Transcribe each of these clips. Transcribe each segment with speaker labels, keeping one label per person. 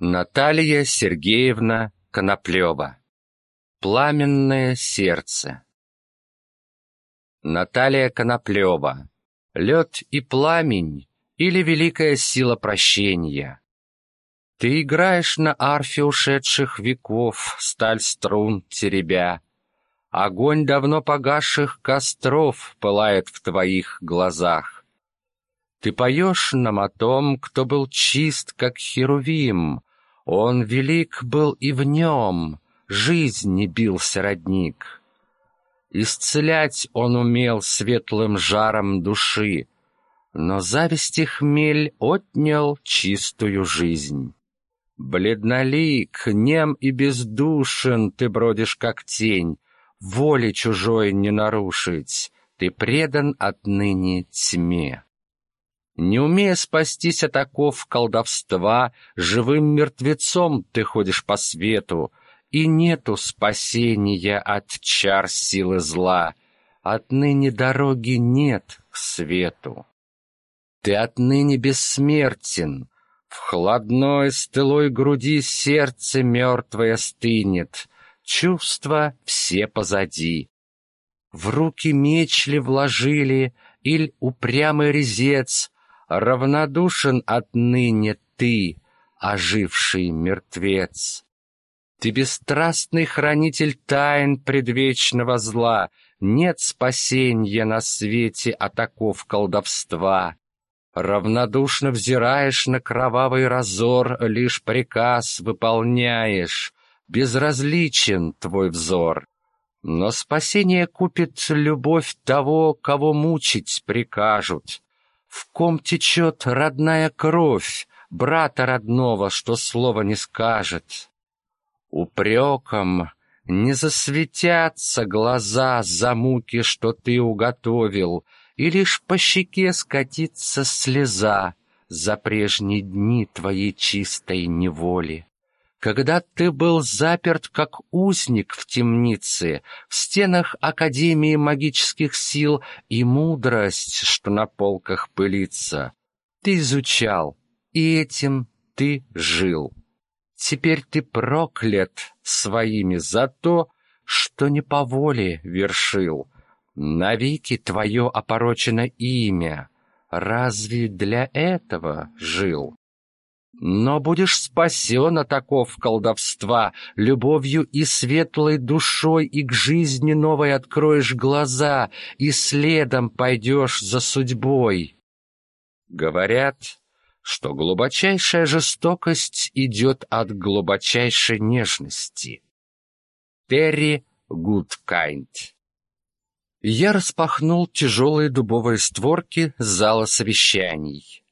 Speaker 1: Наталья Сергеевна Коноплева. Пламенное сердце. Наталья Коноплева. Лед и пламень или великая сила прощения. Ты играешь на арфе ушедших веков, сталь струн теребя. Огонь давно погасших костров пылает в твоих глазах. Ты поешь нам о том, кто был чист, как Херувим. Он велик был и в нем, жизни бился родник. Исцелять он умел светлым жаром души, но зависти хмель отнял чистую жизнь. Бледнолик, нем и бездушен ты бродишь, как тень, воли чужой не нарушить, ты предан отныне тьме. Не умея спастись от оков колдовства, живым мертвецом ты ходишь по свету, и нету спасения от чар силы зла. Отныне дороги нет к свету. Ты отныне бессмертен, в холодной стылой груди сердце мертвое стынет, чувства все позади. В руки меч ли вложили, иль упрямый резец — равнодушен отныне ты, оживший мертвец. Ты бесстрастный хранитель тайн предвечного зла, нет спасения на свете от оков колдовства. Равнодушно взираешь на кровавый разор, лишь приказ выполняешь, безразличен твой взор. Но спасение купит любовь того, кого мучить прикажут в ком течет родная кровь, брата родного, что слова не скажет. Упреком не засветятся глаза за муки, что ты уготовил, и лишь по щеке скатится слеза за прежние дни твоей чистой неволи. Когда ты был заперт как узник в темнице, в стенах Академии магических сил и мудрость, что на полках пылится, ты изучал, и этим ты жил. Теперь ты проклят своими за то, что не по воле вершил. Навеки твое опорочено имя. Разве для этого жил? Но будешь спасен от оков колдовства, любовью и светлой душой, и к жизни новой откроешь глаза, и следом пойдешь за судьбой. Говорят, что глубочайшая жестокость идет от глубочайшей нежности. Терри Гудкайнд Я распахнул тяжелые дубовые створки зала совещаний.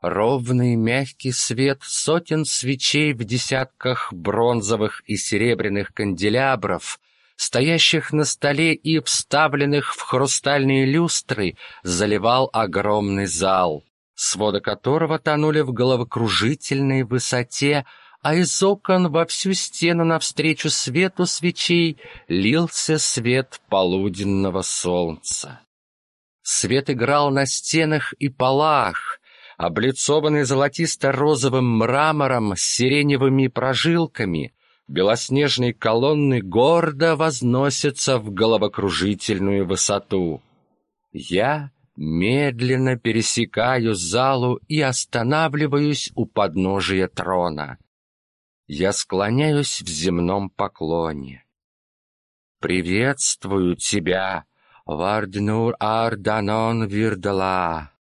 Speaker 1: Ровный мягкий свет сотен свечей в десятках бронзовых и серебряных канделябров, стоящих на столе и вставленных в хрустальные люстры, заливал огромный зал, своды которого тонули в головокружительной высоте, а из окон во всю стену навстречу свету свечей лился свет полуденного солнца. Свет играл на стенах и полах, облицованный золотисто-розовым мрамором с сиреневыми прожилками, белоснежные колонны гордо возносятся в головокружительную высоту. Я медленно пересекаю залу и останавливаюсь у подножия трона. Я склоняюсь в земном поклоне. «Приветствую тебя, Варднур Арданон Вирдала!»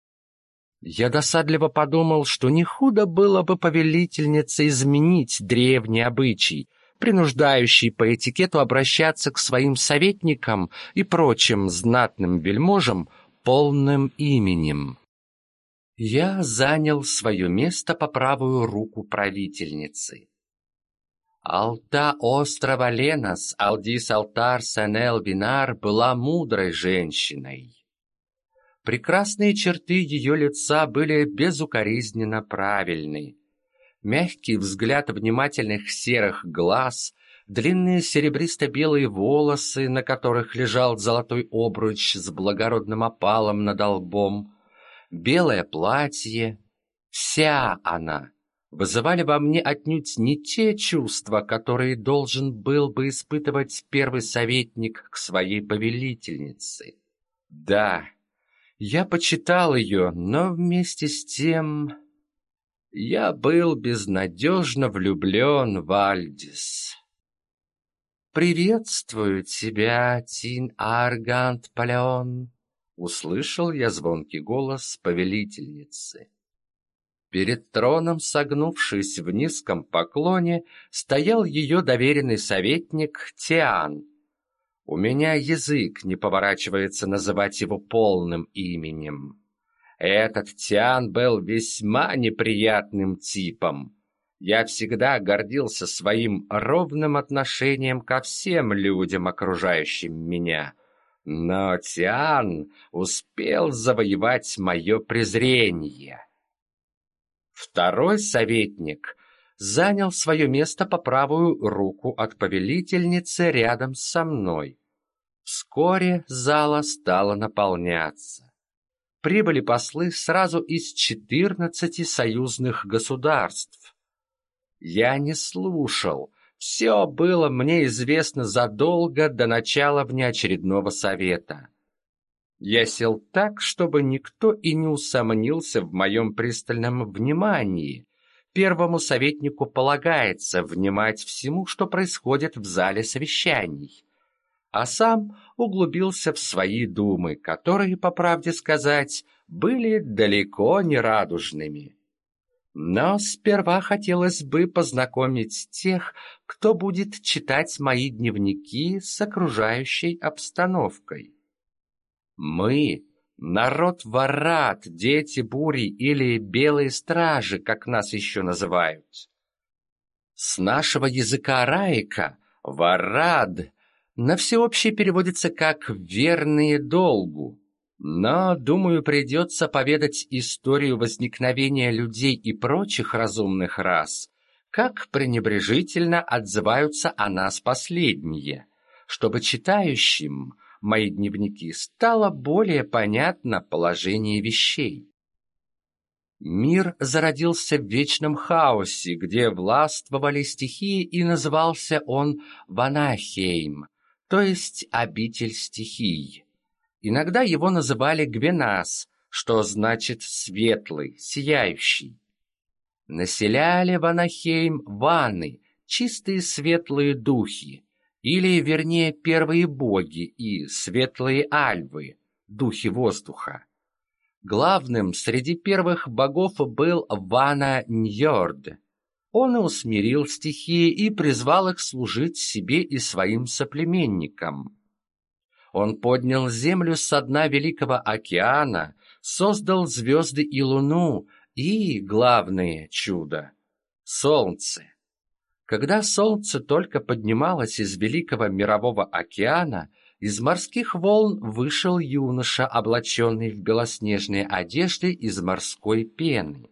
Speaker 1: Я досадливо подумал, что не худо было бы повелительнице изменить древний обычай, принуждающий по этикету обращаться к своим советникам и прочим знатным вельможам полным именем. Я занял свое место по правую руку правительницы. Алта острова Ленас, Алдис Алтар Санел Бинар была мудрой женщиной. Прекрасные черты ее лица были безукоризненно правильны. Мягкий взгляд внимательных серых глаз, длинные серебристо-белые волосы, на которых лежал золотой обруч с благородным опалом над лбом, белое платье. Вся она, вызывали во мне отнюдь не те чувства, которые должен был бы испытывать первый советник к своей повелительнице. Да, я почитал ее, но вместе с тем я был безнадежно влюблен в Альдис. «Приветствую тебя, Тин Аргант Палеон!» Услышал я звонкий голос повелительницы. Перед троном, согнувшись в низком поклоне, стоял ее доверенный советник Тиан. У меня язык не поворачивается называть его полным именем. Этот Тиан был весьма неприятным типом. Я всегда гордился своим ровным отношением ко всем людям, окружающим меня. Но Тиан успел завоевать мое презрение. Второй советник занял свое место по правую руку от повелительницы рядом со мной. Вскоре зала стала наполняться. Прибыли послы сразу из четырнадцати союзных государств. Я не слушал, все было мне известно задолго до начала внеочередного совета. Я сел так, чтобы никто и не усомнился в моем пристальном внимании. Первому советнику полагается внимать всему, что происходит в зале совещаний. А сам углубился в свои думы, которые, по правде сказать, были далеко не радужными. Но сперва хотелось бы познакомить тех, кто будет читать мои дневники с окружающей обстановкой. Мы — народ Варат, дети бури или белые стражи, как нас еще называют. С нашего языка раика Варад на всеобщее переводится как «верные долгу». Но, думаю, придется поведать историю возникновения людей и прочих разумных рас, как пренебрежительно отзываются о нас последние, чтобы читающим мои дневники, стало более понятно положение вещей. Мир зародился в вечном хаосе, где властвовали стихии, и назывался он Ванахейм, то есть обитель стихий. Иногда его называли Гвенас, что значит «светлый», «сияющий». Населяли Ванахейм ваны, чистые светлые духи, или, вернее, первые боги и светлые альвы, духи воздуха. Главным среди первых богов был Вана Ньорд. Он и усмирил стихии и призвал их служить себе и своим соплеменникам. Он поднял землю со дна Великого океана, создал звезды и луну, и, главное чудо — солнце. Когда солнце только поднималось из великого мирового океана, из морских волн вышел юноша, облаченный в белоснежные одежды из морской пены.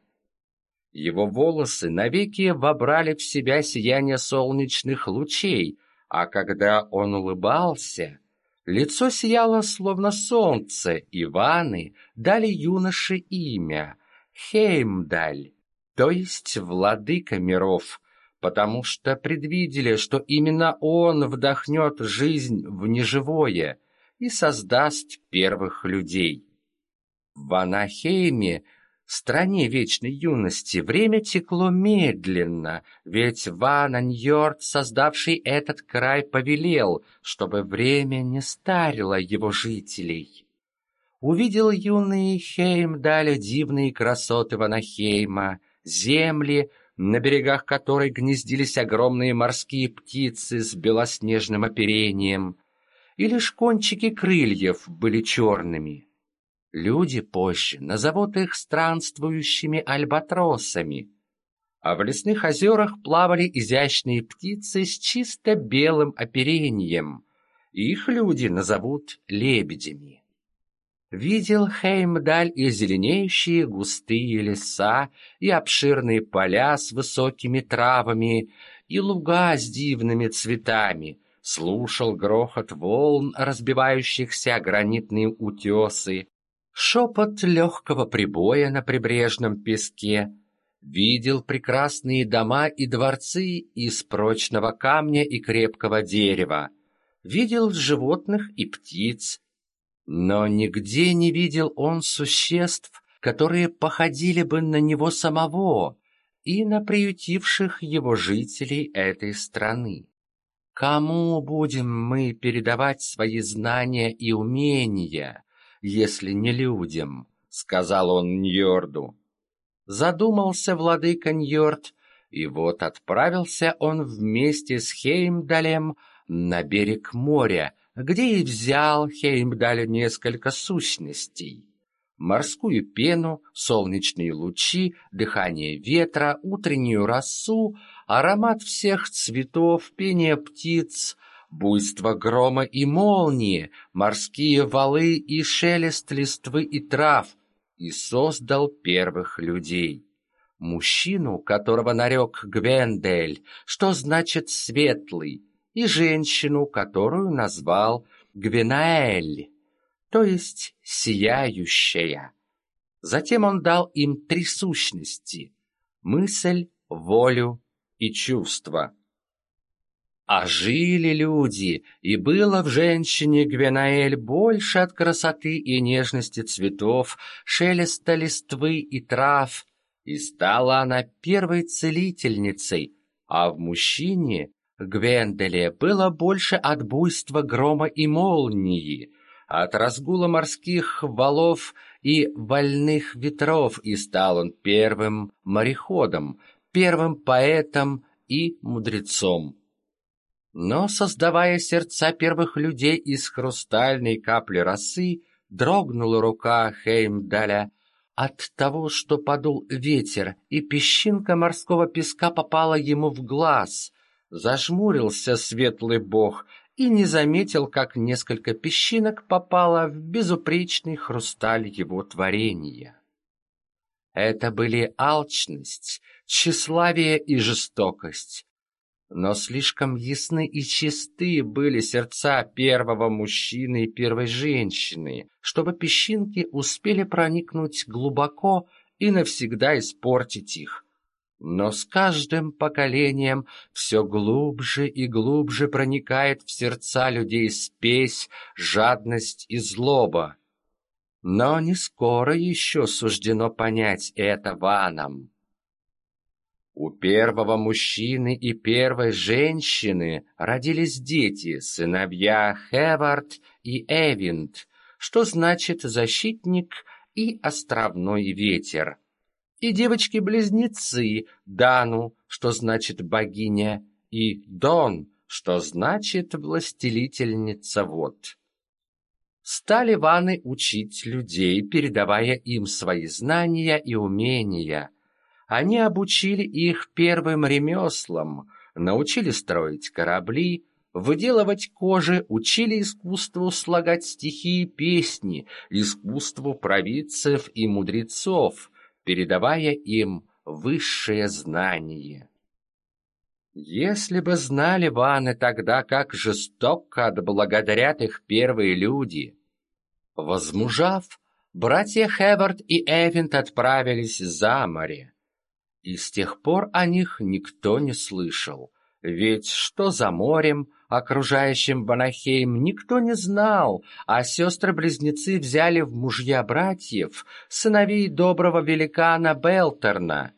Speaker 1: Его волосы навеки вобрали в себя сияние солнечных лучей, а когда он улыбался, лицо сияло словно солнце, и ваны дали юноше имя — Хеймдаль, то есть владыка миров — потому что предвидели, что именно он вдохнет жизнь в неживое и создаст первых людей. В Анахейме, стране вечной юности, время текло медленно, ведь Вананьорд, создавший этот край, повелел, чтобы время не старило его жителей. Увидел юный Хейм дали дивные красоты Ванахейма, земли, на берегах которой гнездились огромные морские птицы с белоснежным оперением, и лишь кончики крыльев были черными. Люди позже назовут их странствующими альбатросами, а в лесных озерах плавали изящные птицы с чисто белым оперением, их люди назовут лебедями. Видел Хеймдаль и зеленеющие густые леса, и обширные поля с высокими травами, и луга с дивными цветами, слушал грохот волн, разбивающихся о гранитные утесы, шепот легкого прибоя на прибрежном песке, видел прекрасные дома и дворцы из прочного камня и крепкого дерева, видел животных и птиц, но нигде не видел он существ, которые походили бы на него самого и на приютивших его жителей этой страны. Кому будем мы передавать свои знания и умения, если не людям? — сказал он Ньорду. Задумался владыка Ньорд, и вот отправился он вместе с Хеймдалем на берег моря, где и взял Хеймдаль несколько сущностей. Морскую пену, солнечные лучи, дыхание ветра, утреннюю росу, аромат всех цветов, пение птиц, буйство грома и молнии, морские валы и шелест листвы и трав, и создал первых людей. Мужчину, которого нарек Гвендель, что значит «светлый», и женщину, которую назвал Гвенаэль, то есть «сияющая». Затем он дал им три сущности — мысль, волю и чувство. А жили люди, и было в женщине Гвенаэль больше от красоты и нежности цветов, шелеста листвы и трав, и стала она первой целительницей, а в мужчине Гвенделе было больше от буйства грома и молнии, от разгула морских валов и вольных ветров, и стал он первым мореходом, первым поэтом и мудрецом. Но, создавая сердца первых людей из хрустальной капли росы, дрогнула рука Хеймдаля от того, что подул ветер, и песчинка морского песка попала ему в глаз, Зажмурился светлый бог и не заметил, как несколько песчинок попало в безупречный хрусталь его творения. Это были алчность, тщеславие и жестокость. Но слишком ясны и чисты были сердца первого мужчины и первой женщины, чтобы песчинки успели проникнуть глубоко и навсегда испортить их. Но с каждым поколением все глубже и глубже проникает в сердца людей спесь, жадность и злоба. Но не скоро еще суждено понять это ванам. У первого мужчины и первой женщины родились дети, сыновья Хевард и Эвинд, что значит «защитник» и «островной ветер» и девочки-близнецы Дану, что значит богиня, и Дон, что значит властелительница вод. Стали ваны учить людей, передавая им свои знания и умения. Они обучили их первым ремеслам, научили строить корабли, выделывать кожи, учили искусству слагать стихи и песни, искусству провидцев и мудрецов, передавая им высшее знание. Если бы знали ваны тогда, как жестоко отблагодарят их первые люди. Возмужав, братья Хевард и Эвент отправились за море. И с тех пор о них никто не слышал, ведь что за морем, окружающим Банахейм, никто не знал, а сестры-близнецы взяли в мужья братьев, сыновей доброго великана Белтерна.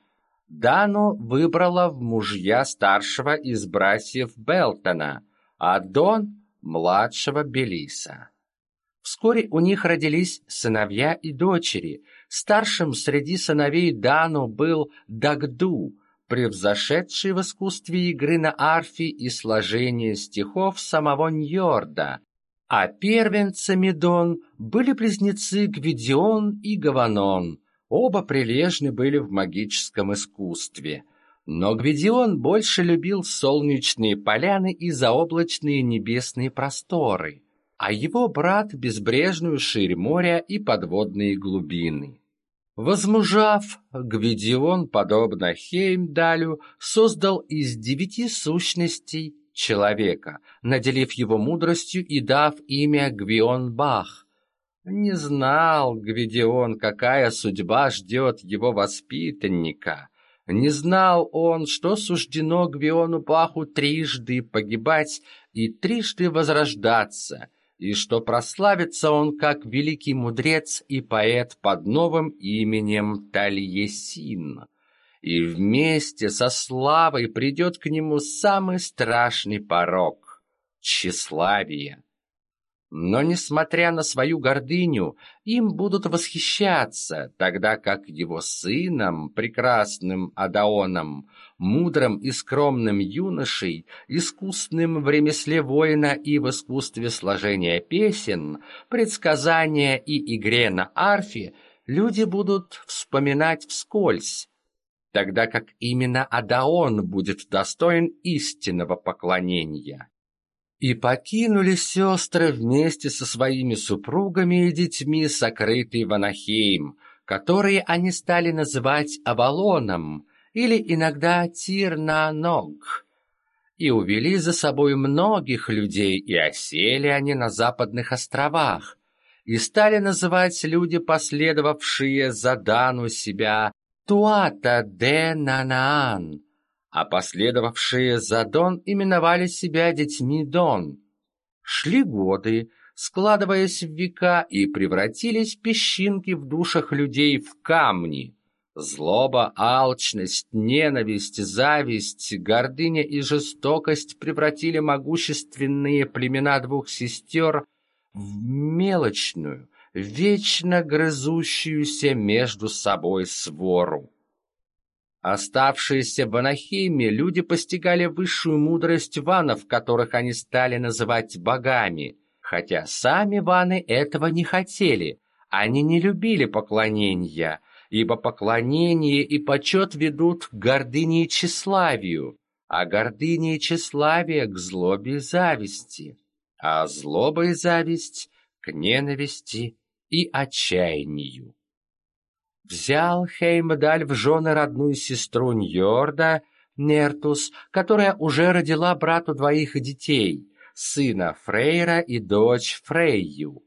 Speaker 1: Дану выбрала в мужья старшего из братьев Белтона, а Дон — младшего Белиса. Вскоре у них родились сыновья и дочери. Старшим среди сыновей Дану был Дагду, превзошедший в искусстве игры на арфе и сложении стихов самого Ньорда, а первенцами Дон были близнецы Гвидион и Гаванон, оба прилежны были в магическом искусстве. Но Гвидион больше любил солнечные поляны и заоблачные небесные просторы, а его брат — безбрежную ширь моря и подводные глубины. Возмужав, Гвидион, подобно Хеймдалю, создал из девяти сущностей человека, наделив его мудростью и дав имя Гвионбах. Не знал Гвидион, какая судьба ждет его воспитанника, Не знал он, что суждено Гвиону Паху трижды погибать и трижды возрождаться, и что прославится он как великий мудрец и поэт под новым именем Тальесин. И вместе со славой придет к нему самый страшный порог — тщеславие. Но, несмотря на свою гордыню, им будут восхищаться, тогда как его сыном, прекрасным Адаоном, мудрым и скромным юношей, искусным в ремесле воина и в искусстве сложения песен, предсказания и игре на арфе, люди будут вспоминать вскользь, тогда как именно Адаон будет достоин истинного поклонения. И покинули сестры вместе со своими супругами и детьми сокрытый Ванахейм, который они стали называть Авалоном или иногда Тирнаног, и увели за собой многих людей, и осели они на западных островах, и стали называть люди, последовавшие за Дану себя Туата де Нанаан, а последовавшие за Дон именовали себя детьми Дон. Шли годы, складываясь в века, и превратились песчинки в душах людей в камни. Злоба, алчность, ненависть, зависть, гордыня и жестокость превратили могущественные племена двух сестер в мелочную, вечно грызущуюся между собой свору. Оставшиеся в Анахейме люди постигали высшую мудрость ванов, которых они стали называть богами, хотя сами ваны этого не хотели. Они не любили поклонения, ибо поклонение и почет ведут к гордыне и тщеславию, а гордыня и тщеславие к злобе и зависти, а злоба и зависть к ненависти и отчаянию взял Хеймдаль в жены родную сестру Ньорда, Нертус, которая уже родила брату двоих детей, сына Фрейра и дочь Фрейю.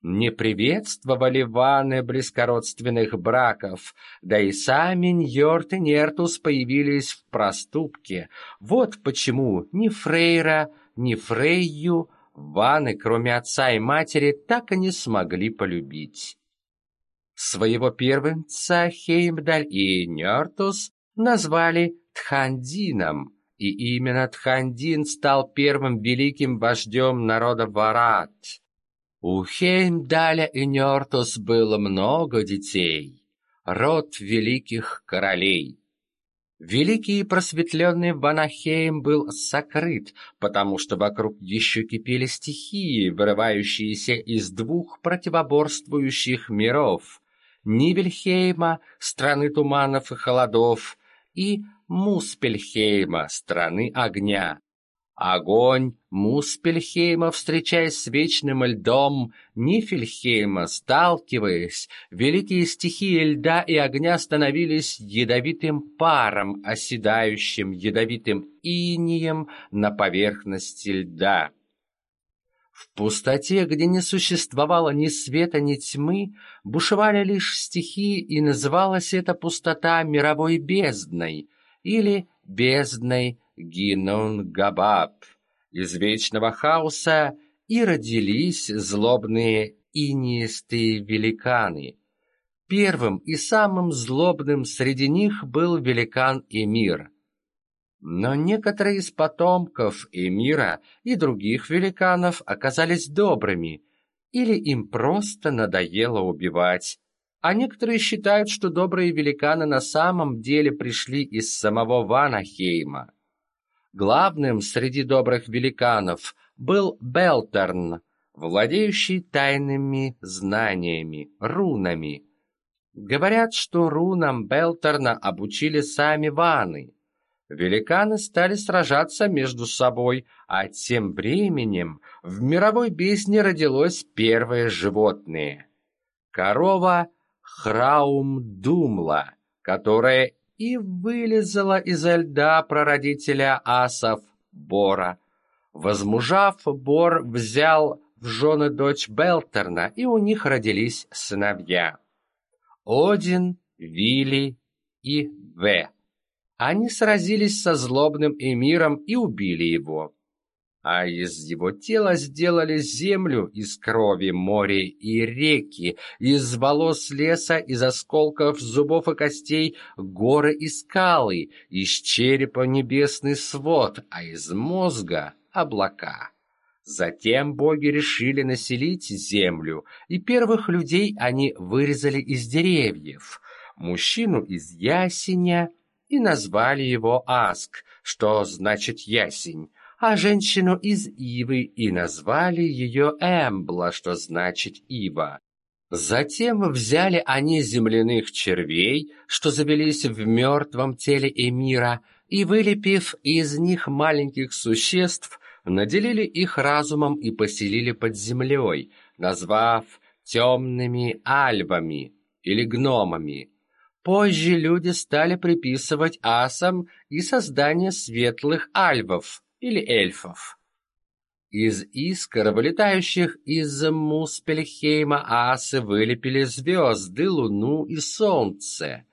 Speaker 1: Не приветствовали ваны близкородственных браков, да и сами Ньорд и Нертус появились в проступке. Вот почему ни Фрейра, ни Фрейю ваны, кроме отца и матери, так и не смогли полюбить. Своего первенца Хеймдаль и Нёртус назвали Тхандином, и именно Тхандин стал первым великим вождем народа Варат. У Хеймдаля и Нёртус было много детей, род великих королей. Великий и просветленный Ванахейм был сокрыт, потому что вокруг еще кипели стихии, вырывающиеся из двух противоборствующих миров Нибельхейма, страны туманов и холодов, и Муспельхейма, страны огня. Огонь Муспельхейма, встречаясь с вечным льдом Нифельхейма, сталкиваясь, великие стихии льда и огня становились ядовитым паром, оседающим ядовитым инием на поверхности льда. В пустоте, где не существовало ни света, ни тьмы, бушевали лишь стихии, и называлась эта пустота мировой бездной или бездной Гинун-Габаб. Из вечного хаоса и родились злобные инистые великаны. Первым и самым злобным среди них был великан Эмир. Но некоторые из потомков Эмира и других великанов оказались добрыми, или им просто надоело убивать. А некоторые считают, что добрые великаны на самом деле пришли из самого Ванахейма. Главным среди добрых великанов был Белтерн, владеющий тайными знаниями, рунами. Говорят, что рунам Белтерна обучили сами ваны. Великаны стали сражаться между собой, а тем временем в мировой бездне родилось первое животное — корова Храум-Думла, которая и вылезала изо льда прародителя асов Бора. Возмужав, Бор взял в жены дочь Белтерна, и у них родились сыновья. Один, Вилли и В. они сразились со злобным эмиром и убили его а из его тела сделали землю из крови, море и реки, из волос леса, из осколков зубов и костей горы и скалы, из черепа небесный свод, а из мозга — облака. Затем боги решили населить землю, и первых людей они вырезали из деревьев, мужчину из ясеня, и назвали его Аск, что значит ясень, а женщину из ивы и назвали ее Эмбла, что значит ива. Затем взяли они земляных червей, что завелись в мертвом теле Эмира, и, вылепив из них маленьких существ, наделили их разумом и поселили под землей, назвав темными альвами или гномами. Позже люди стали приписывать асам и создание светлых альвов, или эльфов. Из искр, вылетающих из Муспельхейма, асы вылепили звезды, луну и солнце,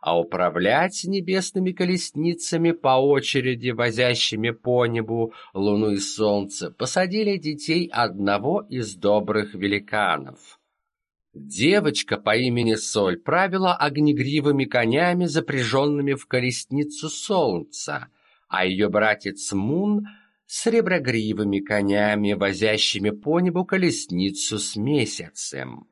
Speaker 1: а управлять небесными колесницами по очереди, возящими по небу луну и солнце, посадили детей одного из добрых великанов. Девочка по имени Соль правила огнегривыми конями, запряженными в колесницу солнца, а ее братец Мун среброгривыми конями, возящими по небу колесницу с месяцем.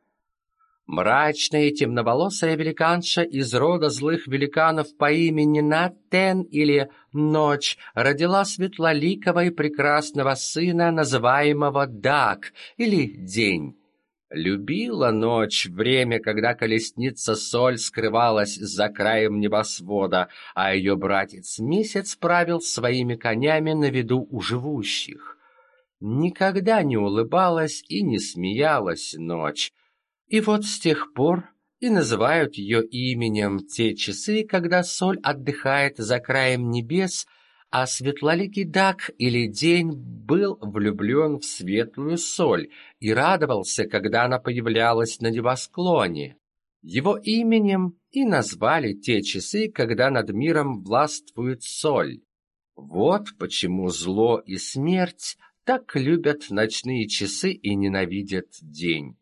Speaker 1: Мрачная и темноволосая великанша из рода злых великанов по имени Натен или Ночь родила светлоликого и прекрасного сына, называемого Дак или День. Любила ночь, время, когда колесница Соль скрывалась за краем небосвода, а ее братец Месяц правил своими конями на виду у живущих. Никогда не улыбалась и не смеялась ночь. И вот с тех пор и называют ее именем те часы, когда Соль отдыхает за краем небес, а светлоликий Дак или День был влюблен в светлую соль и радовался, когда она появлялась на небосклоне. Его именем и назвали те часы, когда над миром властвует соль. Вот почему зло и смерть так любят ночные часы и ненавидят день.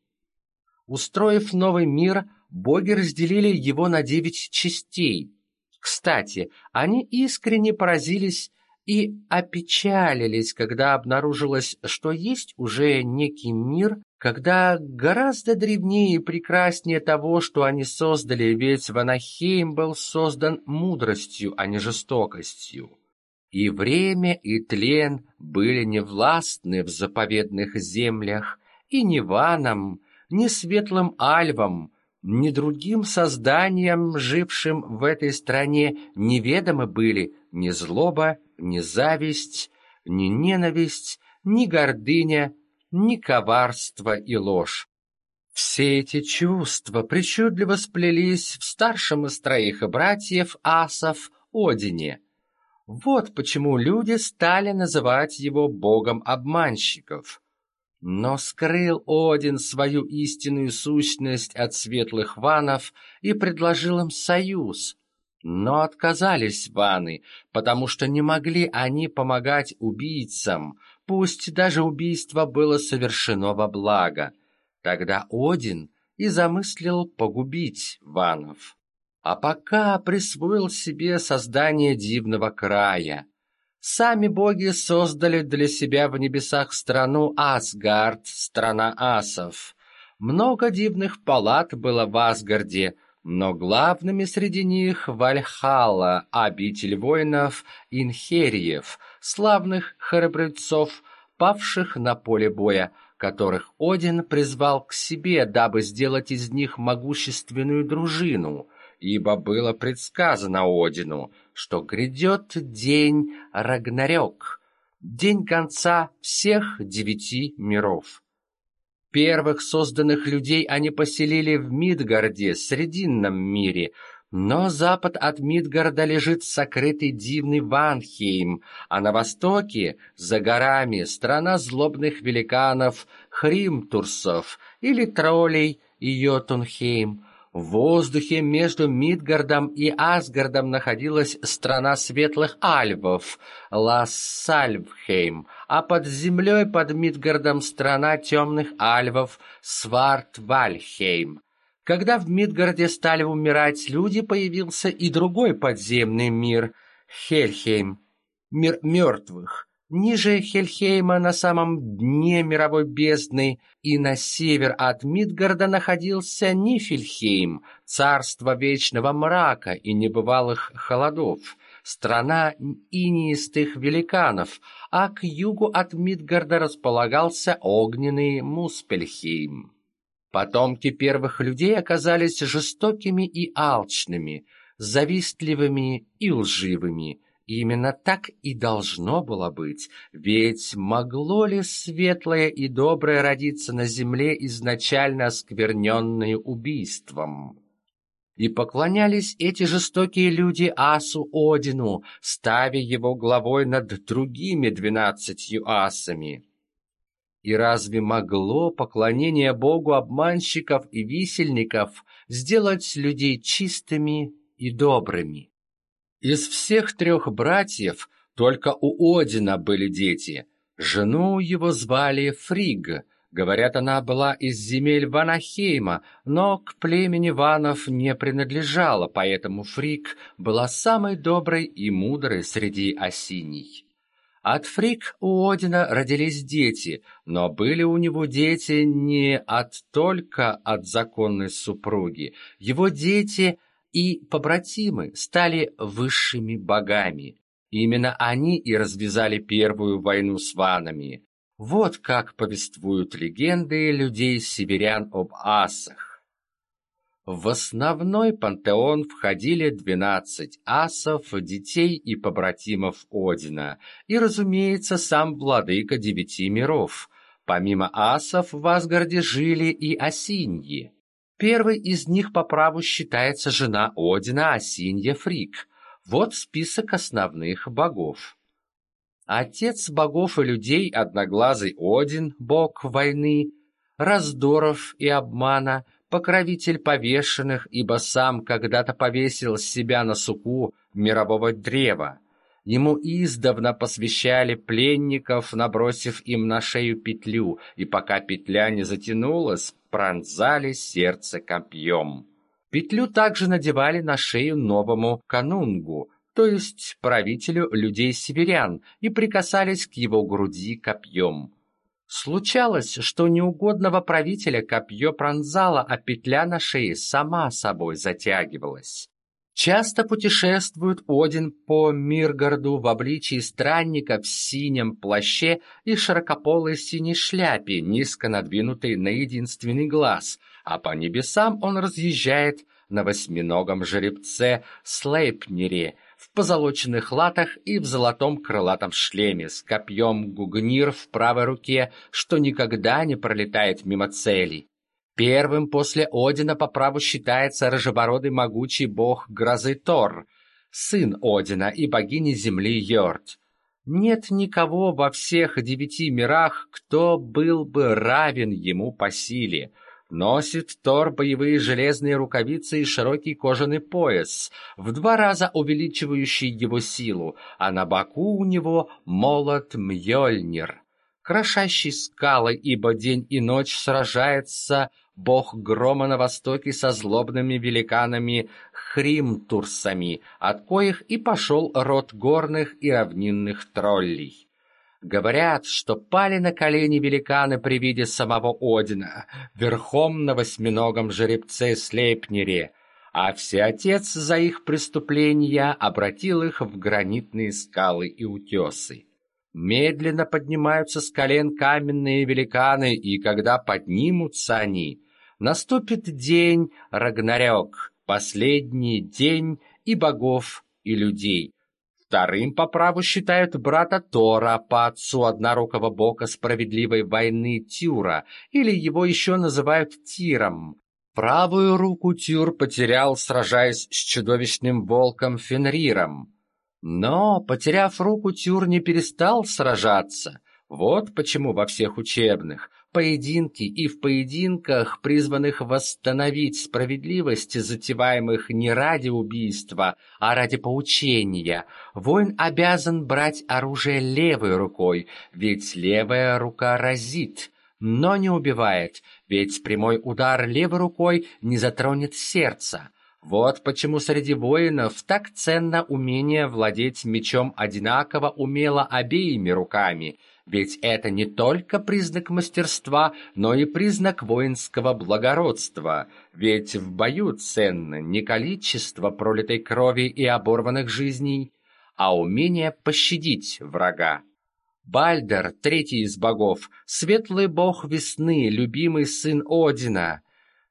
Speaker 1: Устроив новый мир, боги разделили его на девять частей, кстати, они искренне поразились и опечалились, когда обнаружилось, что есть уже некий мир, когда гораздо древнее и прекраснее того, что они создали, ведь Ванахейм был создан мудростью, а не жестокостью. И время, и тлен были невластны в заповедных землях, и ни ванам, ни светлым альвам, ни другим созданиям, жившим в этой стране, неведомы были ни злоба, ни зависть, ни ненависть, ни гордыня, ни коварство и ложь. Все эти чувства причудливо сплелись в старшем из троих братьев Асов Одине. Вот почему люди стали называть его богом обманщиков. Но скрыл Один свою истинную сущность от светлых ванов и предложил им союз. Но отказались ваны, потому что не могли они помогать убийцам, пусть даже убийство было совершено во благо. Тогда Один и замыслил погубить ванов. А пока присвоил себе создание дивного края — Сами боги создали для себя в небесах страну Асгард, страна асов. Много дивных палат было в Асгарде, но главными среди них Вальхалла, обитель воинов Инхериев, славных храбрецов, павших на поле боя, которых Один призвал к себе, дабы сделать из них могущественную дружину, ибо было предсказано Одину, что грядет день Рагнарёк, день конца всех девяти миров. Первых созданных людей они поселили в Мидгарде, Срединном мире, на запад от Мидгарда лежит сокрытый дивный Ванхейм, а на востоке, за горами, страна злобных великанов Хримтурсов или троллей Йотунхейм — В воздухе между Мидгардом и Асгардом находилась страна светлых альвов Льёссальвхейм, а под землей под Мидгардом страна темных альвов Свартальвхейм. Когда в Мидгарде стали умирать люди, появился и другой подземный мир — Хельхейм, мир мертвых — Ниже Хельхейма на самом дне мировой бездны и на север от Мидгарда находился Нифельхейм, царство вечного мрака и небывалых холодов, страна инистых великанов, а к югу от Мидгарда располагался огненный Муспельхейм. Потомки первых людей оказались жестокими и алчными, завистливыми и лживыми, Именно так и должно было быть, ведь могло ли светлое и доброе родиться на земле, изначально оскверненное убийством? И поклонялись эти жестокие люди асу Одину, ставя его главой над другими двенадцатью асами. И разве могло поклонение Богу обманщиков и висельников сделать людей чистыми и добрыми? Из всех трех братьев только у Одина были дети. Жену его звали Фриг. Говорят, она была из земель Ванахейма, но к племени Ванов не принадлежала, поэтому Фриг была самой доброй и мудрой среди осиней. От Фриг у Одина родились дети, но были у него дети не от только от законной супруги. Его дети и побратимы стали высшими богами. Именно они и развязали первую войну с ванами. Вот как повествуют легенды людей-северян об асах. В основной пантеон входили двенадцать асов, детей и побратимов Одина, и, разумеется, сам владыка девяти миров. Помимо асов в Асгарде жили и осиньи. Первой из них по праву считается жена Одина Осинья Фрик. Вот список основных богов. Отец богов и людей одноглазый Один, бог войны, раздоров и обмана, покровитель повешенных, ибо сам когда-то повесил себя на суку мирового древа. Ему издавна посвящали пленников, набросив им на шею петлю, и пока петля не затянулась, пронзали сердце копьем. Петлю также надевали на шею новому канунгу, то есть правителю людей-северян, и прикасались к его груди копьем. Случалось, что неугодного правителя копье пронзало, а петля на шее сама собой затягивалась. Часто путешествует Один по Миргороду в обличии странника в синем плаще и широкополой синей шляпе, низко надвинутой на единственный глаз, а по небесам он разъезжает на восьминогом жеребце Слейпнере, в позолоченных латах и в золотом крылатом шлеме с копьем гугнир в правой руке, что никогда не пролетает мимо целей. Первым после Одина по праву считается рыжебородый могучий бог грозы Тор, сын Одина и богини земли Йорд. Нет никого во всех девяти мирах, кто был бы равен ему по силе. Носит Тор боевые железные рукавицы и широкий кожаный пояс, в два раза увеличивающий его силу, а на боку у него молот Мьёльнир, крошащий скалы, ибо день и ночь сражается бог грома на востоке со злобными великанами Хримтурсами, от коих и пошел род горных и равнинных троллей. Говорят, что пали на колени великаны при виде самого Одина, верхом на восьминогом жеребце Слейпнере, а всеотец за их преступления обратил их в гранитные скалы и утесы. Медленно поднимаются с колен каменные великаны, и когда поднимутся они, наступит день Рагнарёк, последний день и богов, и людей. Вторым по праву считают брата Тора по отцу однорукого бога справедливой войны Тюра, или его еще называют Тиром. Правую руку Тюр потерял, сражаясь с чудовищным волком Фенриром. Но, потеряв руку, Тюр не перестал сражаться. Вот почему во всех учебных, поединки и в поединках, призванных восстановить справедливость, затеваемых не ради убийства, а ради поучения, воин обязан брать оружие левой рукой, ведь левая рука разит, но не убивает, ведь прямой удар левой рукой не затронет сердце. Вот почему среди воинов так ценно умение владеть мечом одинаково умело обеими руками, ведь это не только признак мастерства, но и признак воинского благородства, ведь в бою ценно не количество пролитой крови и оборванных жизней, а умение пощадить врага. Бальдер, третий из богов, светлый бог весны, любимый сын Одина,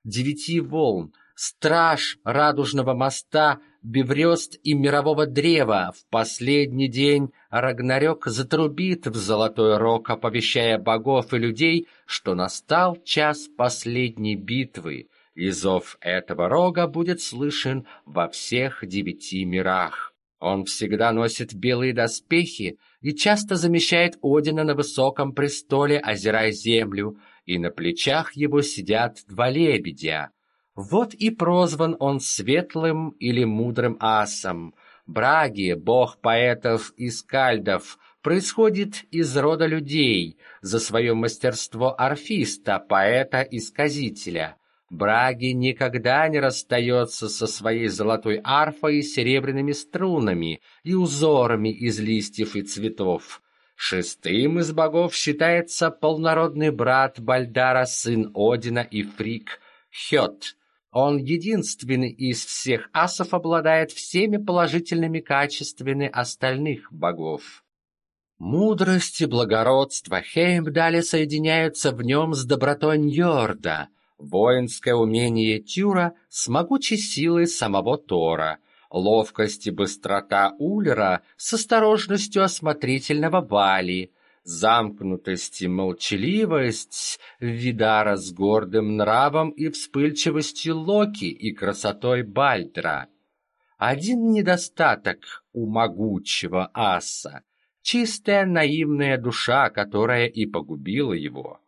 Speaker 1: девяти волн, страж радужного моста, беврёст и мирового древа, в последний день Рагнарёк затрубит в золотой рог, оповещая богов и людей, что настал час последней битвы, и зов этого рога будет слышен во всех девяти мирах. Он всегда носит белые доспехи и часто замещает Одина на высоком престоле, озирая землю, и на плечах его сидят два лебедя — вот и прозван он светлым или мудрым асом. Браги, бог поэтов и скальдов, происходит из рода людей, за свое мастерство арфиста, поэта и сказителя. Браги никогда не расстается со своей золотой арфой и серебряными струнами и узорами из листьев и цветов. Шестым из богов считается полнородный брат Бальдара, сын Одина и Фрик, Хёт, он единственный из всех асов обладает всеми положительными качествами остальных богов. Мудрость и благородство Хеймдали соединяются в нем с добротой Ньорда, воинское умение Тюра с могучей силой самого Тора, ловкость и быстрота Улера с осторожностью осмотрительного Вали — замкнутость и молчаливость Видара с гордым нравом и вспыльчивостью Локи и красотой Бальдра. Один недостаток у могучего аса — чистая наивная душа, которая и погубила его.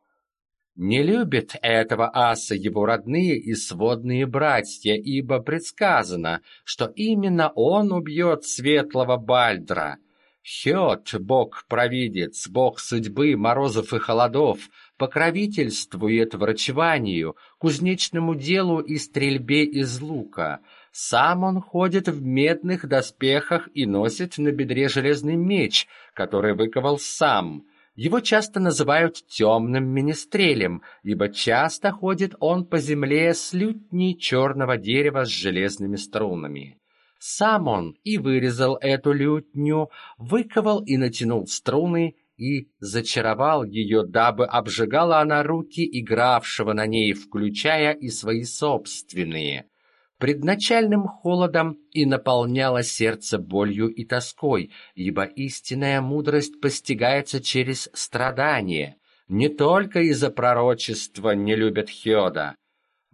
Speaker 1: Не любят этого аса его родные и сводные братья, ибо предсказано, что именно он убьет светлого Бальдра — Хёд, бог-провидец, бог судьбы, морозов и холодов, покровительствует врачеванию, кузнечному делу и стрельбе из лука. Сам он ходит в медных доспехах и носит на бедре железный меч, который выковал сам. Его часто называют темным министрелем, ибо часто ходит он по земле с лютней черного дерева с железными струнами. Сам он и вырезал эту лютню, выковал и натянул струны, и зачаровал ее, дабы обжигала она руки игравшего на ней, включая и свои собственные. Предначальным холодом и наполняло сердце болью и тоской, ибо истинная мудрость постигается через страдания. Не только из-за пророчества не любят Хёда,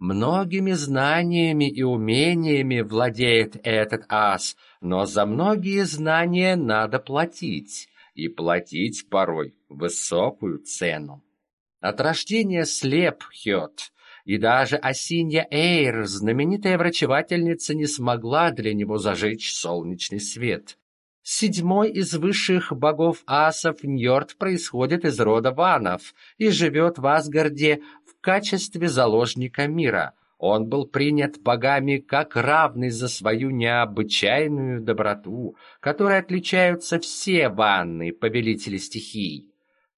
Speaker 1: Многими знаниями и умениями владеет этот ас, но за многие знания надо платить, и платить порой высокую цену. От рождения слеп Хёд, и даже Осинья Эйр, знаменитая врачевательница, не смогла для него зажечь солнечный свет. Седьмой из высших богов асов Ньорд происходит из рода ванов и живет в Асгарде качестве заложника мира. Он был принят богами как равный за свою необычайную доброту, которой отличаются все ванны, повелители стихий.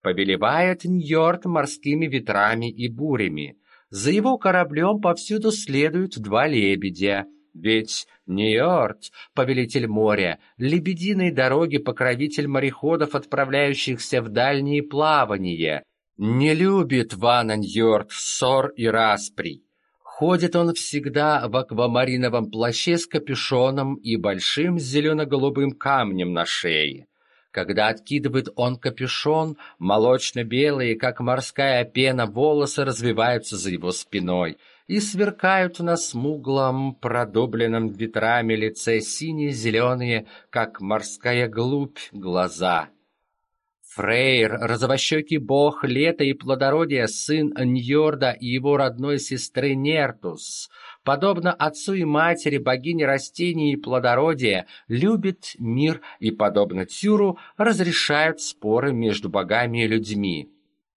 Speaker 1: Повелевает Ньорд морскими ветрами и бурями. За его кораблем повсюду следуют два лебедя — ведь Ньорд, повелитель моря, лебединой дороги покровитель мореходов, отправляющихся в дальние плавания, не любит Вананьорд ссор и распри. Ходит он всегда в аквамариновом плаще с капюшоном и большим зелено-голубым камнем на шее. Когда откидывает он капюшон, молочно-белые, как морская пена, волосы развиваются за его спиной и сверкают на смуглом, продубленном ветрами лице синие-зеленые, как морская глубь, глаза. Фрейр, розовощекий бог лета и плодородия, сын Ньорда и его родной сестры Нертус, подобно отцу и матери богини растений и плодородия, любит мир и, подобно Тюру, разрешают споры между богами и людьми.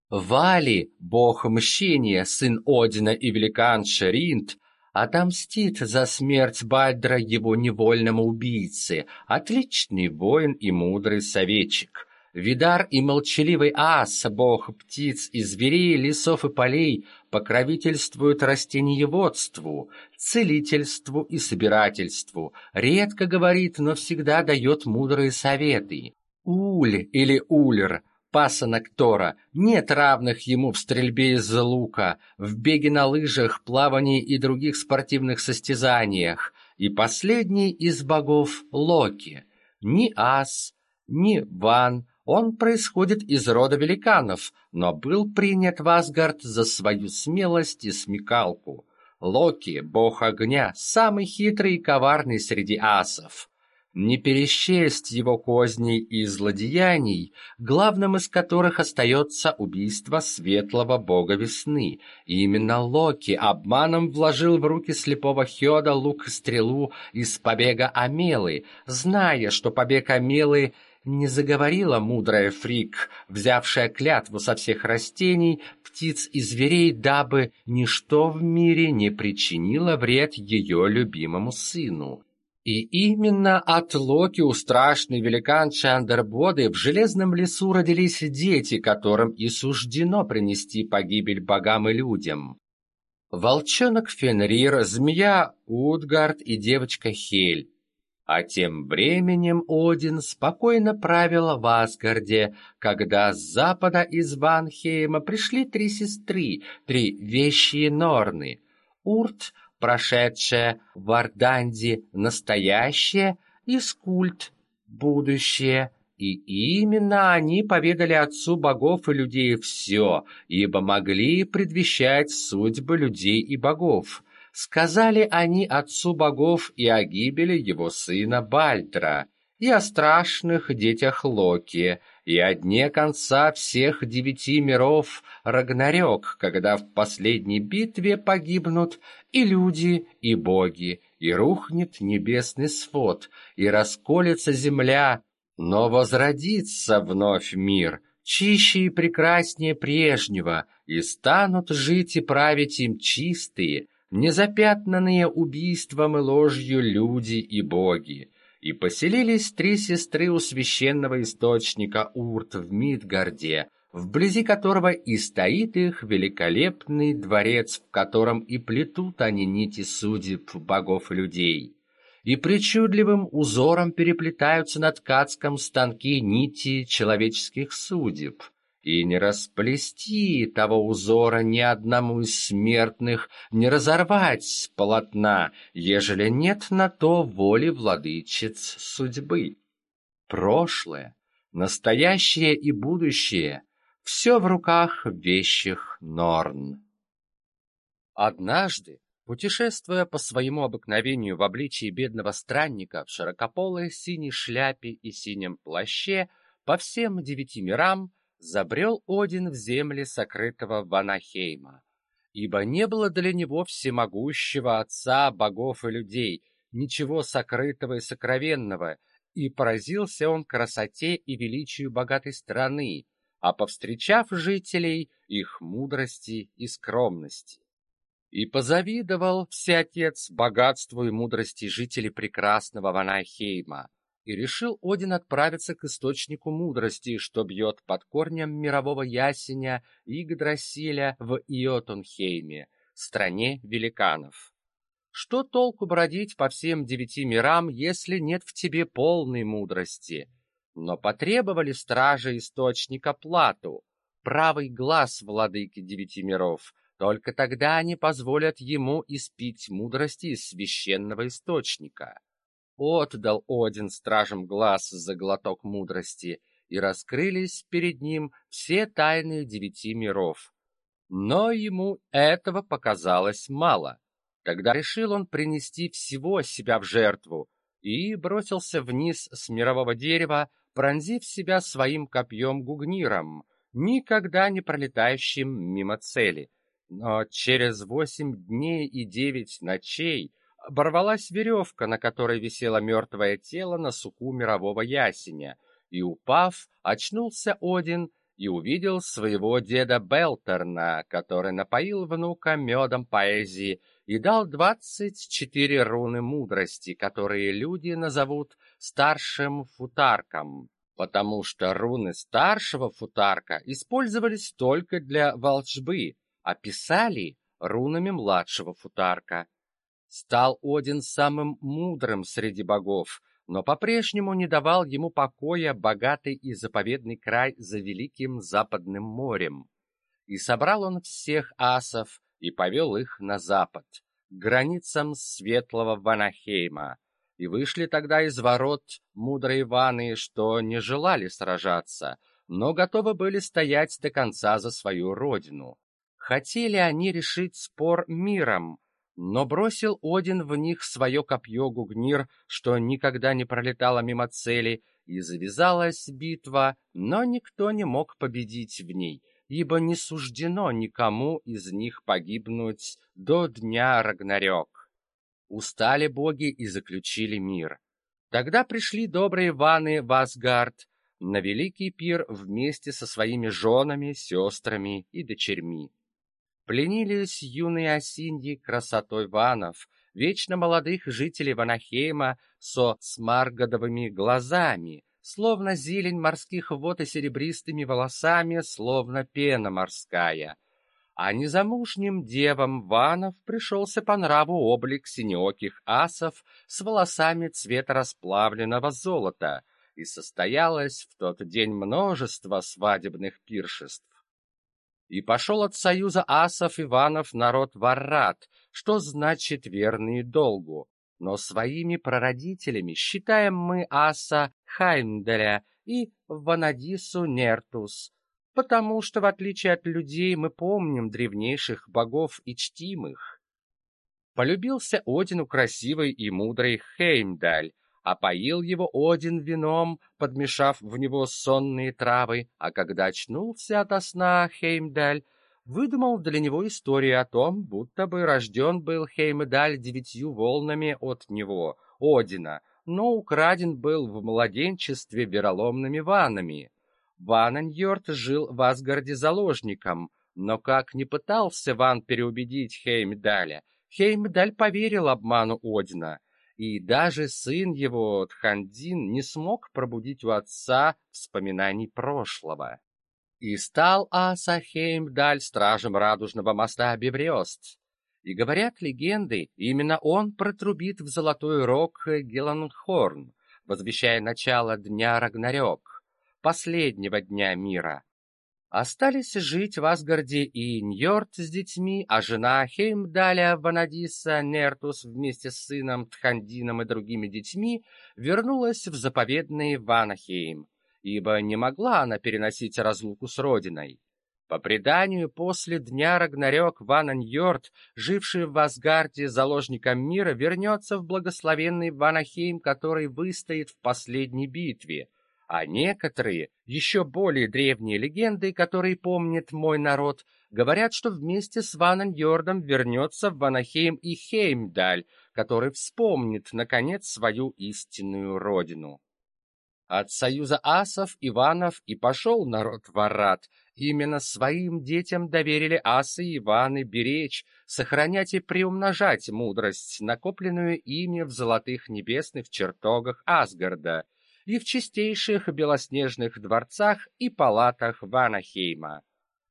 Speaker 1: Вали, бог мщения, сын Одина и великан Шеринт, отомстит за смерть Бальдра его невольному убийце, отличный воин и мудрый советчик. Видар и молчаливый ас, бог птиц и зверей, лесов и полей, покровительствуют растениеводству, целительству и собирательству. Редко говорит, но всегда дает мудрые советы. Уль или Улер – пасынок Тора, нет равных ему в стрельбе из лука, в беге на лыжах, плавании и других спортивных состязаниях. И последний из богов – Локи. Ни Ас, ни Ван, он происходит из рода великанов, но был принят в Асгард за свою смелость и смекалку. Локи, бог огня, самый хитрый и коварный среди асов. Не пересчесть его козней и злодеяний, главным из которых остается убийство светлого бога весны. И именно Локи обманом вложил в руки слепого Хёда лук и стрелу из побега Амелы, зная, что побег Амелы не заговорила мудрая Фрик, взявшая клятву со всех растений, птиц и зверей, дабы ничто в мире не причинило вред ее любимому сыну. И именно от Локи у страшной великан Чандербоды в Железном лесу родились дети, которым и суждено принести погибель богам и людям. Волчонок Фенрир, змея Утгард и девочка Хель. А тем временем Один спокойно правил в Асгарде, когда с запада из Ванхейма пришли три сестры, три вещие Норны. Урт, прошедшая в Арданде настоящее, и Скульт, будущее. И именно они поведали отцу богов и людей все, ибо могли предвещать судьбы людей и богов. Сказали они отцу богов и о гибели его сына Бальдра, и о страшных детях Локи, и о дне конца всех девяти миров Рагнарёк, когда в последней битве погибнут и люди, и боги, и рухнет небесный свод, и расколется земля, но возродится вновь мир, чище и прекраснее прежнего, и станут жить и править им чистые, незапятнанные убийством и ложью люди и боги, и поселились три сестры у священного источника Урт в Мидгарде, вблизи которого и стоит их великолепный дворец, в котором и плетут они нити судеб богов и людей. И причудливым узором переплетаются на ткацком станке нити человеческих судеб — и не расплести того узора ни одному из смертных, не разорвать полотна, ежели нет на то воли владычиц судьбы. Прошлое, настоящее и будущее — все в руках вещих Норн. Однажды, путешествуя по своему обыкновению в обличии бедного странника в широкополой синей шляпе и синем плаще по всем девяти мирам, забрел Один в земли сокрытого Ванахейма, ибо не было для него всемогущего Отца богов и людей, ничего сокрытого и сокровенного, и поразился он красоте и величию богатой страны, а повстречав жителей, их мудрости и скромности. И позавидовал всеотец богатству и мудрости жителей прекрасного Ванахейма, и решил Один отправиться к источнику мудрости, что бьет под корнем мирового ясеня Игдрасиля в Иотунхейме, стране великанов. Что толку бродить по всем девяти мирам, если нет в тебе полной мудрости? Но потребовали стражи источника плату, правый глаз владыки девяти миров. Только тогда они позволят ему испить мудрости из священного источника. Отдал Один стражам глаз за глоток мудрости, и раскрылись перед ним все тайны девяти миров. Но ему этого показалось мало. Тогда решил он принести всего себя в жертву и бросился вниз с мирового дерева, пронзив себя своим копьем-гугниром, никогда не пролетающим мимо цели. Но через восемь дней и девять ночей оборвалась веревка, на которой висело мертвое тело на суку мирового ясеня, и, упав, очнулся Один и увидел своего деда Белтерна, который напоил внука медом поэзии и дал двадцать четыре руны мудрости, которые люди назовут старшим футарком, потому что руны старшего футарка использовались только для волшбы, а писали рунами младшего футарка. Стал Один самым мудрым среди богов, но по-прежнему не давал ему покоя богатый и заповедный край за великим западным морем. И собрал он всех асов и повел их на запад, к границам светлого Ванахейма. И вышли тогда из ворот мудрые ваны, что не желали сражаться, но готовы были стоять до конца за свою родину. Хотели они решить спор миром, но бросил Один в них свое копье Гугнир, что никогда не пролетало мимо цели, и завязалась битва, но никто не мог победить в ней, ибо не суждено никому из них погибнуть до дня Рагнарёк. Устали боги и заключили мир. Тогда пришли добрые ваны в Асгард на великий пир вместе со своими женами, сестрами и дочерьми. Пленились юные осиньи красотой ванов, вечно молодых жителей Ванахейма со смаргодовыми глазами, словно зелень морских вод и серебристыми волосами, словно пена морская. А незамужним девам ванов пришелся по нраву облик синеоких асов с волосами цвета расплавленного золота, и состоялось в тот день множество свадебных пиршеств. И пошел от союза асов Иванов народ Варрат, что значит верные долгу. Но своими прародителями считаем мы аса Хаймделя и Ванадису Нертус, потому что, в отличие от людей, мы помним древнейших богов и чтим их. Полюбился Одину красивый и мудрый Хеймдаль, опоил его Один вином, подмешав в него сонные травы, а когда очнулся ото сна Хеймдаль, выдумал для него историю о том, будто бы рожден был Хеймдаль девятью волнами от него, Одина, но украден был в младенчестве вероломными ванами. Вананьорд жил в Асгарде заложником, но как не пытался Ван переубедить Хеймдаля, Хеймдаль поверил обману Одина — и даже сын его, Тхандин, не смог пробудить у отца вспоминаний прошлого. И стал Асахейм даль стражем радужного моста Беврёст. И говорят легенды, именно он протрубит в золотой рог Геланхорн, возвещая начало дня Рагнарёк, последнего дня мира. Остались жить в Асгарде и Ньорд с детьми, а жена Хеймдаля Ванадиса Нертус вместе с сыном Тхандином и другими детьми вернулась в заповедный Ванахейм, ибо не могла она переносить разлуку с родиной. По преданию, после дня Рагнарёк Вананьорд, живший в Асгарде заложником мира, вернется в благословенный Ванахейм, который выстоит в последней битве, а некоторые, еще более древние легенды, которые помнит мой народ, говорят, что вместе с Ваном Йордом вернется в Ванахейм и Хеймдаль, который вспомнит, наконец, свою истинную родину. От союза асов, Иванов и пошел народ Варат. Именно своим детям доверили асы и Иваны беречь, сохранять и приумножать мудрость, накопленную ими в золотых небесных чертогах Асгарда — и в чистейших белоснежных дворцах и палатах Ванахейма.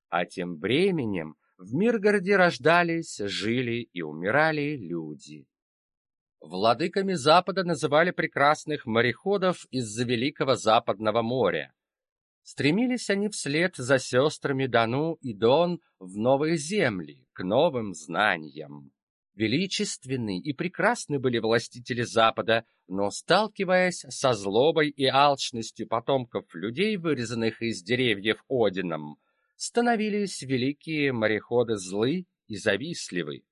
Speaker 1: А тем временем в Миргороде рождались, жили и умирали люди. Владыками Запада называли прекрасных мореходов из-за Великого Западного моря. Стремились они вслед за сестрами Дану и Дон в новые земли, к новым знаниям. Величественны и прекрасны были властители Запада, но, сталкиваясь со злобой и алчностью потомков людей, вырезанных из деревьев Одином, становились великие мореходы злы и завистливы.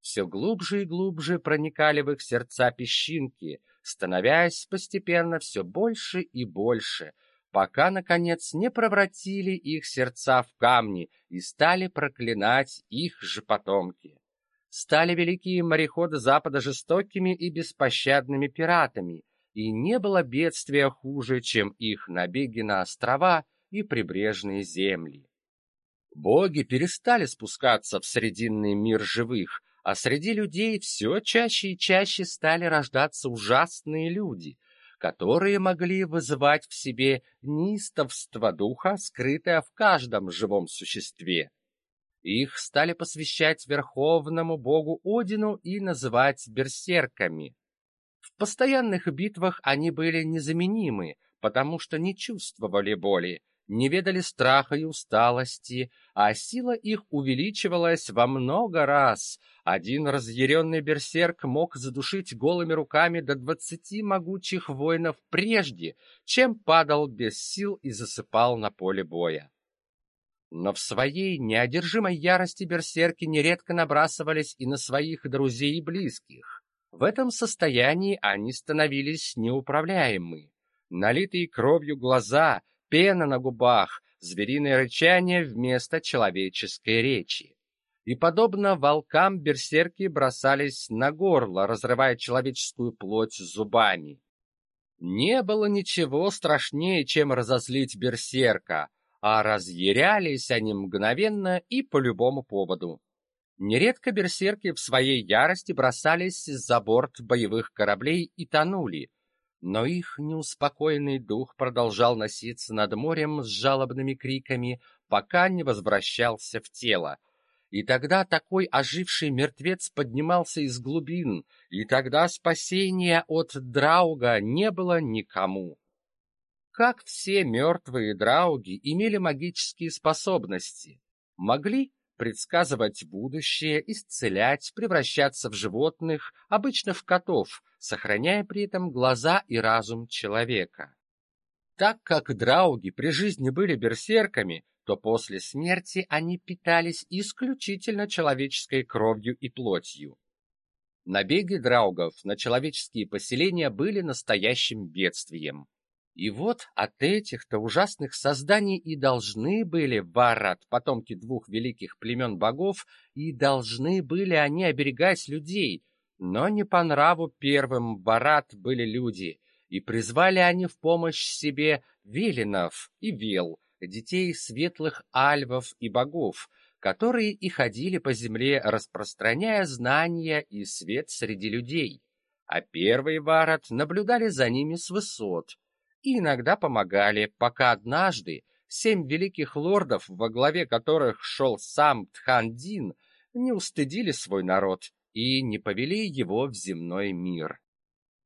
Speaker 1: Все глубже и глубже проникали в их сердца песчинки, становясь постепенно все больше и больше, пока, наконец, не превратили их сердца в камни и стали проклинать их же потомки. Стали великие мореходы Запада жестокими и беспощадными пиратами, и не было бедствия хуже, чем их набеги на острова и прибрежные земли. Боги перестали спускаться в срединный мир живых, а среди людей все чаще и чаще стали рождаться ужасные люди, которые могли вызывать в себе неистовство духа, скрытое в каждом живом существе. Их стали посвящать верховному богу Одину и называть берсерками. В постоянных битвах они были незаменимы, потому что не чувствовали боли, не ведали страха и усталости, а сила их увеличивалась во много раз. Один разъяренный берсерк мог задушить голыми руками до двадцати могучих воинов прежде, чем падал без сил и засыпал на поле боя. Но в своей неодержимой ярости берсерки нередко набрасывались и на своих друзей и близких. В этом состоянии они становились неуправляемы. Налитые кровью глаза, пена на губах, звериное рычание вместо человеческой речи. И подобно волкам берсерки бросались на горло, разрывая человеческую плоть зубами. Не было ничего страшнее, чем разозлить берсерка, а разъярялись они мгновенно и по любому поводу. Нередко берсерки в своей ярости бросались за борт боевых кораблей и тонули, но их неуспокоенный дух продолжал носиться над морем с жалобными криками, пока не возвращался в тело. И тогда такой оживший мертвец поднимался из глубин, и тогда спасения от драуга не было никому. Как все мертвые драуги имели магические способности, могли предсказывать будущее, исцелять, превращаться в животных, обычно в котов, сохраняя при этом глаза и разум человека. Так как драуги при жизни были берсерками, то после смерти они питались исключительно человеческой кровью и плотью. Набеги драугов на человеческие поселения были настоящим бедствием. И вот от этих-то ужасных созданий и должны были Варат, потомки двух великих племен богов, и должны были они оберегать людей, но не по нраву первым Варат были люди, и призвали они в помощь себе Велинов и Вел, детей светлых альвов и богов, которые и ходили по земле, распространяя знания и свет среди людей. А первые Варат наблюдали за ними с высот, иногда помогали, пока однажды семь великих лордов, во главе которых шел сам Тхандин, не устыдили свой народ и не повели его в земной мир.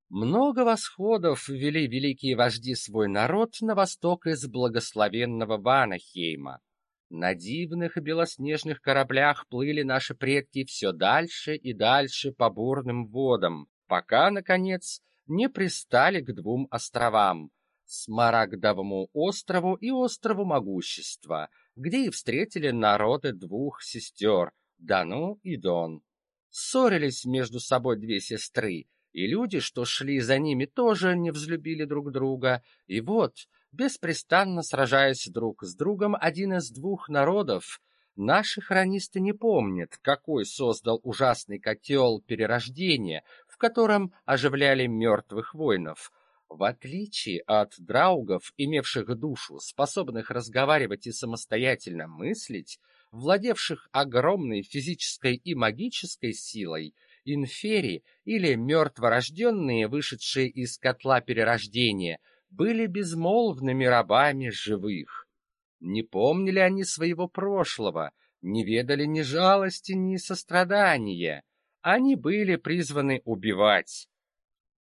Speaker 1: Много восходов вели великие вожди свой народ на восток из благословенного Ванахейма. На дивных белоснежных кораблях плыли наши предки все дальше и дальше по бурным водам, пока, наконец, не пристали к двум островам Смарагдовому острову и острову Могущества, где и встретили народы двух сестер, Дану и Дон. Ссорились между собой две сестры, и люди, что шли за ними, тоже не взлюбили друг друга. И вот, беспрестанно сражаясь друг с другом, один из двух народов, наши хронисты не помнят, какой создал ужасный котел перерождения, в котором оживляли мертвых воинов, в отличие от драугов, имевших душу, способных разговаривать и самостоятельно мыслить, владевших огромной физической и магической силой, инфери или мертворожденные, вышедшие из котла перерождения, были безмолвными рабами живых. Не помнили они своего прошлого, не ведали ни жалости, ни сострадания. Они были призваны убивать.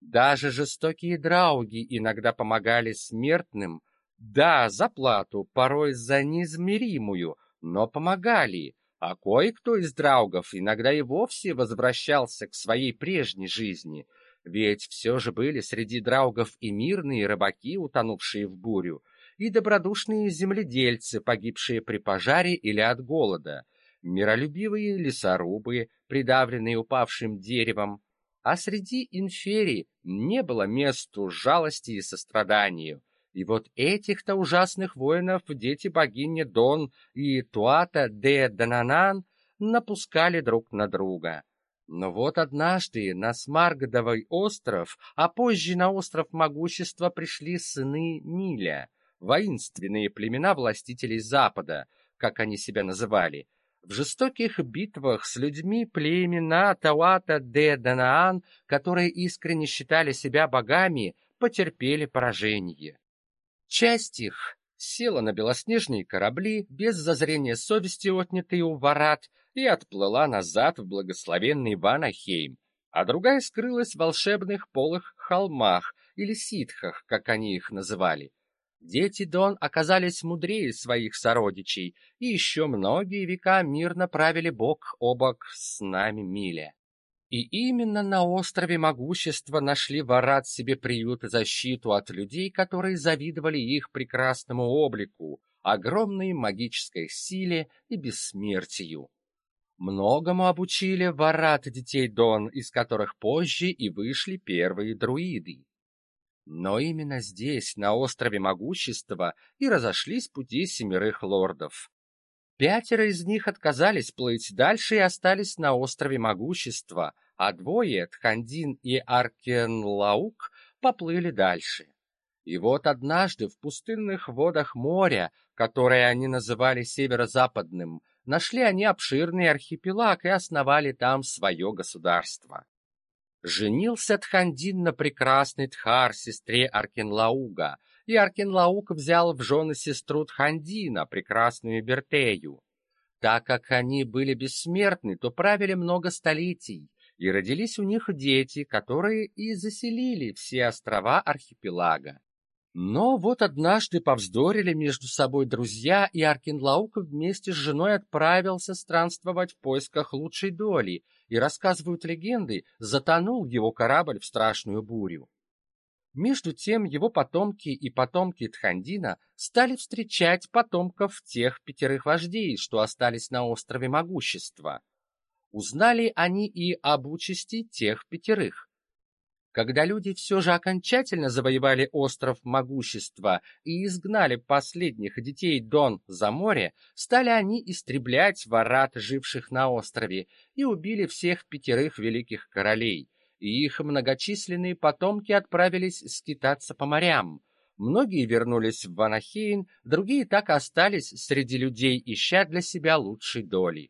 Speaker 1: Даже жестокие драуги иногда помогали смертным, да, за плату, порой за неизмеримую, но помогали, а кое-кто из драугов иногда и вовсе возвращался к своей прежней жизни, ведь все же были среди драугов и мирные рыбаки, утонувшие в бурю, и добродушные земледельцы, погибшие при пожаре или от голода, миролюбивые лесорубы, придавленные упавшим деревом, а среди инферий не было месту жалости и состраданию. И вот этих-то ужасных воинов дети богини Дон и Туата де Дананан напускали друг на друга. Но вот однажды на Смаргдовый остров, а позже на остров Могущества пришли сыны Миля, воинственные племена властителей Запада, как они себя называли. В жестоких битвах с людьми племена Тауата де Данаан, которые искренне считали себя богами, потерпели поражение. Часть их села на белоснежные корабли, без зазрения совести отнятые у ворат, и отплыла назад в благословенный Ванахейм, а другая скрылась в волшебных полых холмах или ситхах, как они их называли. Дети Дон оказались мудрее своих сородичей и еще многие века мирно правили бок о бок с нами Миле. И именно на острове Могущества нашли ворат себе приют и защиту от людей, которые завидовали их прекрасному облику, огромной магической силе и бессмертию. Многому обучили ворат детей Дон, из которых позже и вышли первые друиды. Но именно здесь, на острове Могущества, и разошлись пути семерых лордов. Пятеро из них отказались плыть дальше и остались на острове Могущества, а двое, Тхандин и Аркенлаук, поплыли дальше. И вот однажды в пустынных водах моря, которое они называли северо-западным, нашли они обширный архипелаг и основали там свое государство. Женился Тхандин на прекрасной Тхар, сестре Аркенлауга, и Аркенлаук взял в жены сестру Тхандина, прекрасную Бертею. Так как они были бессмертны, то правили много столетий, и родились у них дети, которые и заселили все острова архипелага. Но вот однажды повздорили между собой друзья, и Аркенлаук вместе с женой отправился странствовать в поисках лучшей доли, и, рассказывают легенды, затонул его корабль в страшную бурю. Между тем его потомки и потомки Тхандина стали встречать потомков тех пятерых вождей, что остались на острове Могущества. Узнали они и об участи тех пятерых. Когда люди все же окончательно завоевали остров Могущества и изгнали последних детей Дон за море, стали они истреблять ворат, живших на острове, и убили всех пятерых великих королей, и их многочисленные потомки отправились скитаться по морям. Многие вернулись в Ванахейн, другие так остались среди людей, ища для себя лучшей доли.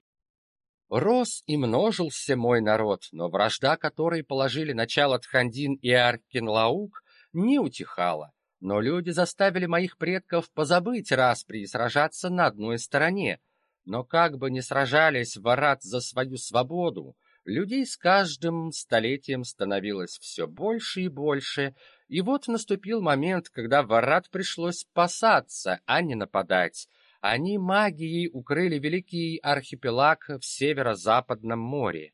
Speaker 1: Рос и множился мой народ, но вражда, которой положили начало Тхандин и Аркенлаук, не утихала. Но люди заставили моих предков позабыть распри и сражаться на одной стороне. Но как бы ни сражались ворат за свою свободу, Людей с каждым столетием становилось все больше и больше, и вот наступил момент, когда ворат пришлось спасаться, а не нападать. Они магией укрыли великий архипелаг в северо-западном море.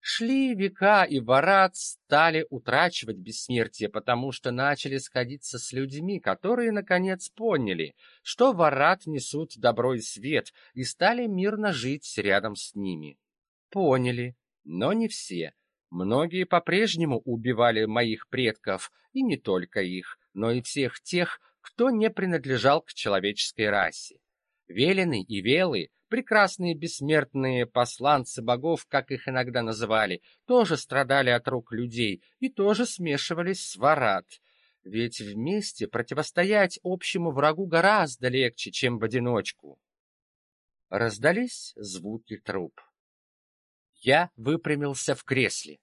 Speaker 1: Шли века, и ворат стали утрачивать бессмертие, потому что начали сходиться с людьми, которые наконец поняли, что ворат несут добро и свет, и стали мирно жить рядом с ними поняли, но не все. Многие по-прежнему убивали моих предков, и не только их, но и всех тех, кто не принадлежал к человеческой расе. Велены и Велы, прекрасные бессмертные посланцы богов, как их иногда называли, тоже страдали от рук людей и тоже смешивались с варат. Ведь вместе противостоять общему врагу гораздо легче, чем в одиночку. Раздались звуки труп. Я выпрямился в кресле.